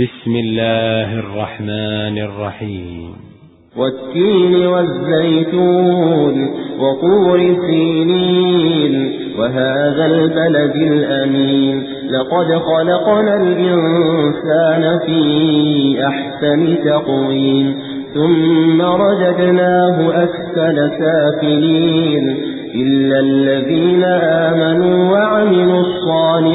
بسم الله الرحمن الرحيم. والتين والزيتون وطور سينين وهذا البلد الأمين. لقد خلقنا الإنسان في أحسن تقويم ثم رددناه أسفل سافلين. إلا الذين آمنوا وعملوا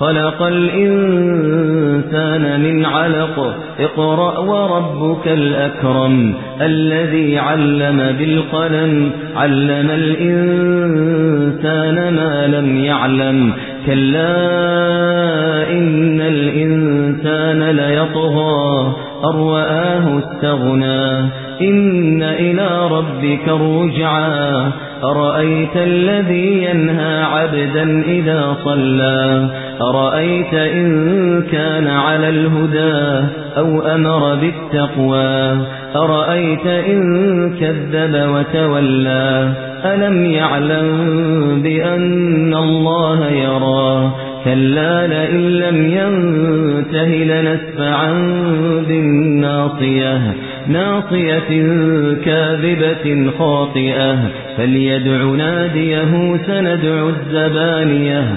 خلق الإنسان من علق. اقرأ وربك الأكرم الذي علم بالقلم. علم الإنسان ما لم يعلم. كلا إن الإنسان ليطغى. أروآه استغنى. إن إلى ربك الرجعى. أرأيت الذي ينهى عبدا إذا صلى. أرأيت إن كان على الهدى أو أمر بالتقوى؟ أرأيت إن كذب وتولى؟ ألم يعلم بأن الله يرى؟ كلا لئن لم ينته لنسفعا بالناصية. ناصية كاذبة خاطئة. فليدع ناديه سندع الزبانية.